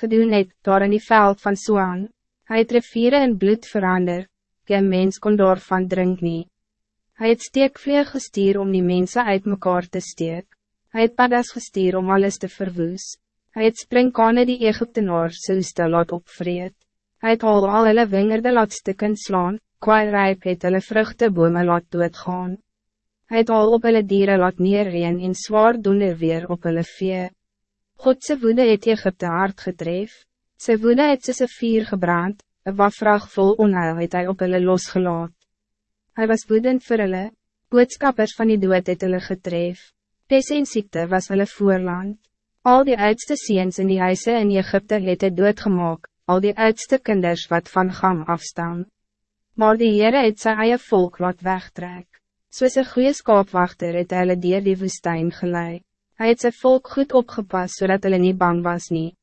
gedoen het, daar in die veld van Soan. Hij het riviere in bloed verander, geen mens kon daarvan drink nie. Hy het steekvleeg gestuur om die mensen uit mekaar te steek. Hij het paddas gestuur om alles te verwoes. Hij het springkane die Egyptenaar soos te laat opvreed. Hij het al al hulle wingerde laat stukken slaan, kwaai rijp het hulle vruchtebome laat doodgaan. Hij het al op hulle dieren laat neerreen en zwaar doen er weer op hulle vee. Godse woede het Egypte hard gedreef. Sy woede het soos een vier gebrand, een wafrag vol onheil het hy op hulle losgelaat. Hij was woedend vir hulle, boodskappers van die dood het hulle getref. Pes en ziekte was hulle voorland. Al die oudste ziens in die huise in Egypte het het doodgemaak, al die oudste kinders wat van Gam afstaan. Maar die Heere het sy eie volk laat wegtrek. Soos een goeie skaapwachter het hulle dier die woestijn geleid. Hij het sy volk goed opgepast zodat hulle niet bang was nie.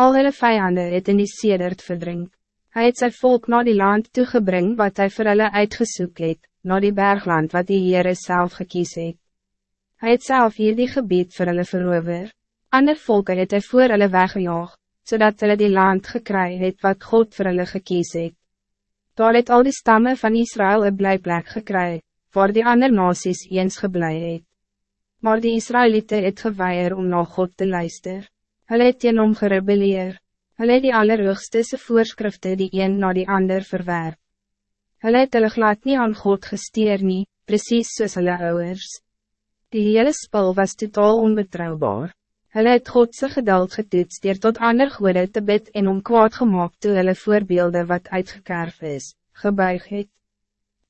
Al hulle vijanden het in die sedert verdrink. Hij het sy volk naar die land toegebring wat hij voor hulle uitgesoek het, naar die bergland wat die Heere self gekies het. Hy het self hier die gebied vir hulle verover. Ander volke het hy voor hulle weggejaag, zodat hulle die land gekry het wat God voor hulle gekies het. Daar het al die stammen van Israël een blijplek gekry, waar die ander nasies eens geblei het. Maar die Israëlieten het geweier om na God te luister. Hulle het teen hom gerebeleer. Hulle het die allerhoogste voorschriften die een na die ander verwerp. Hulle het hulle glad nie aan God gesteer nie, precies soos hulle ouders. Die hele spul was totaal onbetrouwbaar. Hulle het Godse geduld getoets dier tot ander goede te bid en om kwaad gemaakt toe hulle voorbeelden wat uitgekerf is, gebuig het.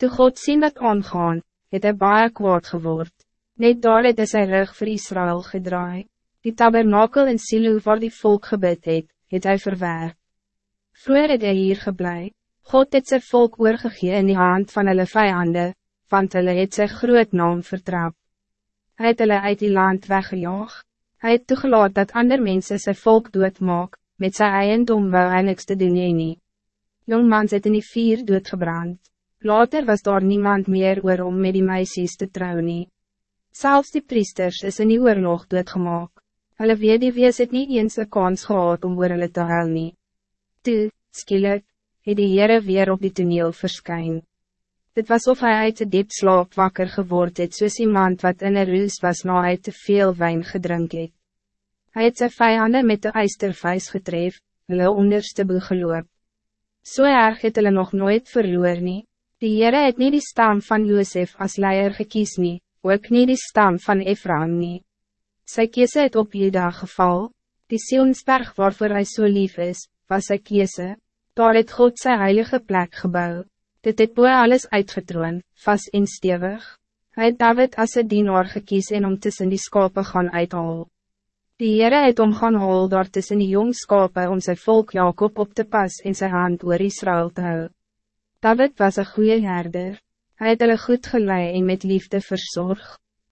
Toe God sien dat aangaan, het hy baie kwaad geword. Net daar het hy sy rug vir Israël gedraai. Die tabernakel in Silo waar die volk gebid het, het hy verwerp. Vroeger het hy hier geblei. God het sy volk oorgegee in die hand van hulle vijanden, want hulle het sy groot naam vertrap. Hy het hulle uit die land weggejaag. Hij het toegelaat dat ander mensen sy volk doodmaak, met sy eiendom wou hy niks te doen nie. Jongmans het in die vier doodgebrand. Later was daar niemand meer oor om met die meisjes te trouwen. nie. Selfs die priesters is in die oorlog doodgemaak. Hulle weet die wees het nie eens een kans gehad om oor hulle te huil nie. Toe, skielik, het die Heere weer op die toneel verskyn. Dit was of hij uit de diep slaap wakker geword het soos iemand wat in een roes was na hy te veel wijn gedrink het. Hy het sy vijanden met de eistervuis getref, hulle onderste boe geloop. So erg het hulle nog nooit verloor nie. Die Heere het niet die stam van Josef als leier gekies nie, ook niet die stam van Ephraim nie. Sy kiese het op Juda geval, die Sionsberg waarvoor hij so lief is, was sy kiese, daar het God sy heilige plek gebouw. Dit het boe alles uitgetroon, vast en stevig. Hy het David as een dienaar gekies en om tussen die skape gaan uithaal. Die Heere het om gaan haal daar tussen die jong skape om zijn volk Jacob op te pas en zijn hand oor Israël te houden. David was een goede herder. Hij het hulle goed geleid en met liefde verzorgd.